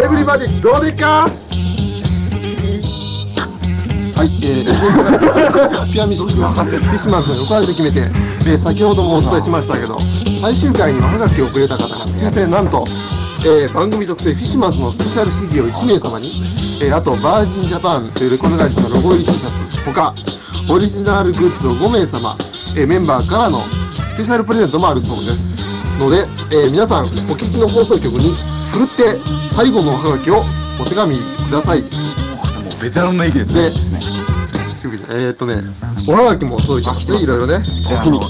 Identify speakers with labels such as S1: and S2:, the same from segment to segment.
S1: エブリバディどうでか？はい、えー、ピアミッシュのフィシマンズの横上げで決めて、えー、先ほどもお伝えしましたけど、最終回にはがきをくれた方が、先生、なんと、えー、番組特製フィシマンズのスペシャル CD を1名様に、えー、あと、バージンジャパンというレコード会社のロゴ入り T シャツ、他、オリジナルグッズを5名様、えー、メンバーからのスペシャルプレゼントもあるそうです。ので、えー、皆さん、お聞きの放送局に、ふるって最後のおはがきをお手紙ください。
S2: ベテランの駅です
S1: で
S2: ね。
S1: すぐにえー、っとね、おはがきも届いてまして、いろいろね。
S2: じゃあ、あの、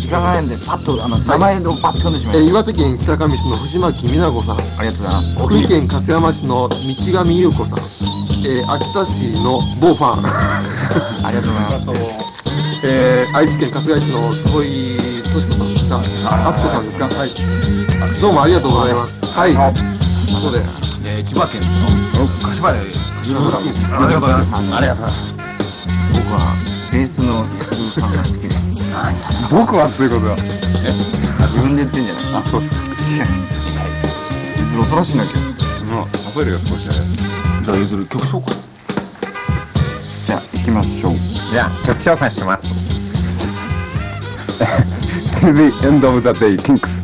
S2: 時間がないんで、パッと、あの、名前をパッと読んでしまい
S1: えー
S2: ます。
S1: 岩手県北上市の藤巻美奈子さん、
S2: ありがとうございます。
S1: 福井県勝山市の道上優子さん、えー秋田市の某ファン、
S2: ありがとうございます。
S1: えー愛知県春日井市の坪井敏子さんですか、敦子さんですか、はい、どうもありがとうございます。はい、ということで、
S3: えー千葉県の柏原柏さんです。ありがとうございます。
S2: ありがとうございます。僕は、ベースの安藤さんが好きです。
S4: 僕はということだ。
S2: 自分で言ってんじゃない？あ、そうっすか。違 います。ゆずるおとなしいな、今日。
S4: もう、例えが少し。
S3: じゃあゆずる曲紹介。
S2: じゃあ、行きましょう。
S4: じゃあ、曲紹介します。To the end of the day, Kinks.